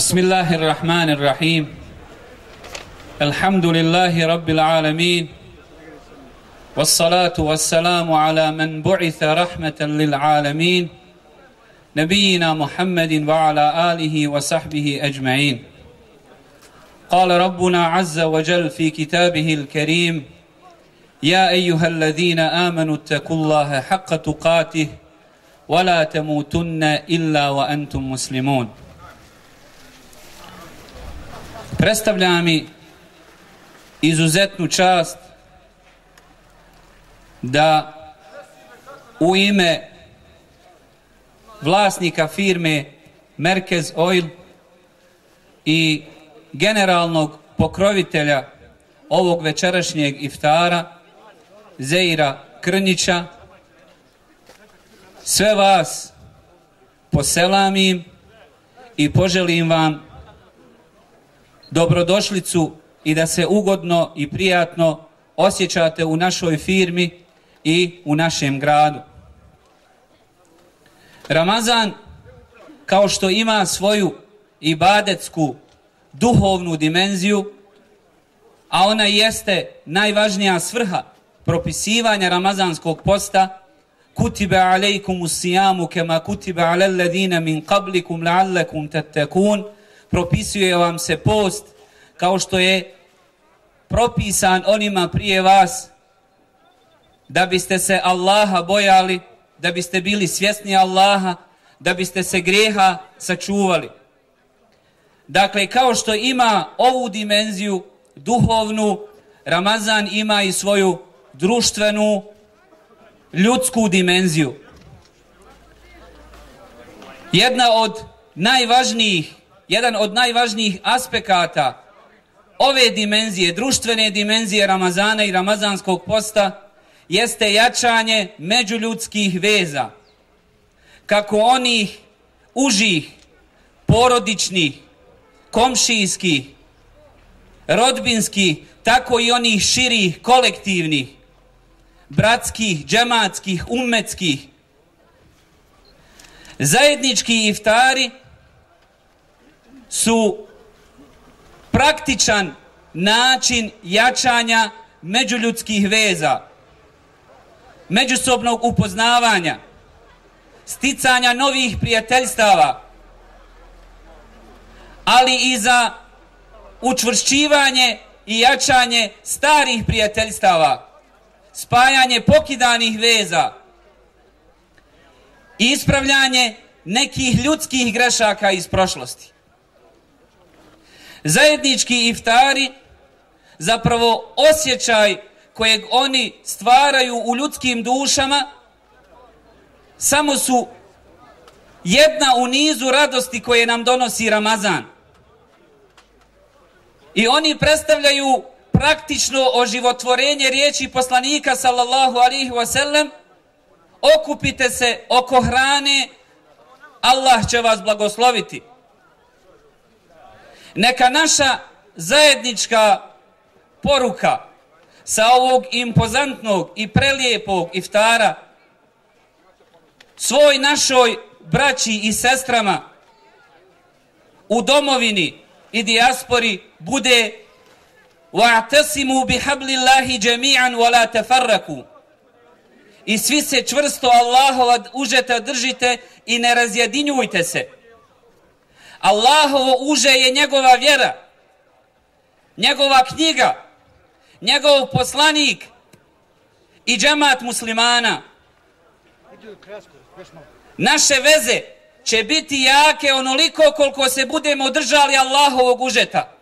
بسم الله الرحمن الرحيم. الحمد لله رب العالمين. والصلاة والسلام على من بعث رحمة للعالمين. نبينا محمد وعلى آله وصحبه أجمعين. قال ربنا عز وجل في كتابه الكريم يا أيها الذين آمنوا اتقوا الله حق تقاته ولا تموتن إلا وأنتم مسلمون. Predstavlja mi izuzetnu čast da u ime vlasnika firme Merkez Oil i generalnog pokrovitelja ovog večerašnjeg iftara Zeira Krnjića sve vas poselamim i poželim vam dobrodošlicu i da se ugodno i prijatno osjećate u našoj firmi i u našem gradu. Ramazan, kao što ima svoju ibadetsku, duhovnu dimenziju, a ona jeste najvažnija svrha propisivanja ramazanskog posta, kutibe alejkum usijamu kema kutibe alel min qablikum la'allakum tattakun, propisuje vam se post kao što je propisan onima prije vas da biste se Allaha bojali, da biste bili svjesni Allaha, da biste se grijeha sačuvali. Dakle, kao što ima ovu dimenziju duhovnu, Ramazan ima i svoju društvenu, ljudsku dimenziju. Jedna od najvažnijih jedan od najvažnijih aspekata ove dimenzije, društvene dimenzije Ramazana i Ramazanskog posta jeste jačanje međuljudskih veza. Kako onih užih, porodičnih, komšijskih, rodbinskih, tako i onih širih, kolektivnih, bratskih, džematskih, umetskih. Zajednički iftari su praktičan način jačanja međuljudskih veza, međusobnog upoznavanja, sticanja novih prijateljstava, ali i za učvršćivanje i jačanje starih prijateljstava, spajanje pokidanih veza, ispravljanje nekih ljudskih grešaka iz prošlosti. Zajednički iftari zapravo osjećaj kojeg oni stvaraju u ljudskim dušama samo su jedna u nizu radosti koje nam donosi Ramazan. I oni predstavljaju praktično oživotvorenje riječi poslanika sallallahu alihi wasallam okupite se oko hrane Allah će vas blagosloviti. Neka naša zajednička poruka sa ovog impozantnog i prelijepog iftara svoj našoj braći i sestrama u domovini i dijaspori bude وَاعْتَسِمُوا بِحَبْلِ اللَّهِ جَمِيعًا وَلَا تَفَرَّكُوا I svi se čvrsto Allahova užeta držite i ne razjedinjujte se. Allahovo uže je njegova vjera, njegova knjiga, njegov poslanik i džemat muslimana. Naše veze će biti jake onoliko koliko se budemo držali Allahovog užeta.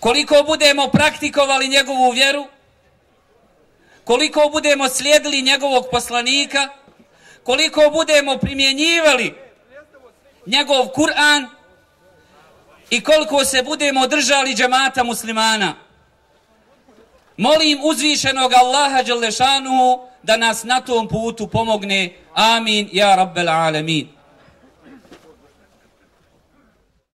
Koliko budemo praktikovali njegovu vjeru, koliko budemo slijedili njegovog poslanika, koliko budemo primjenjivali njegov Kur'an i koliko se budemo držali džemata muslimana. Molim uzvišenog Allaha Đalešanu da nas na tom putu pomogne. Amin, ja rabbel alemin.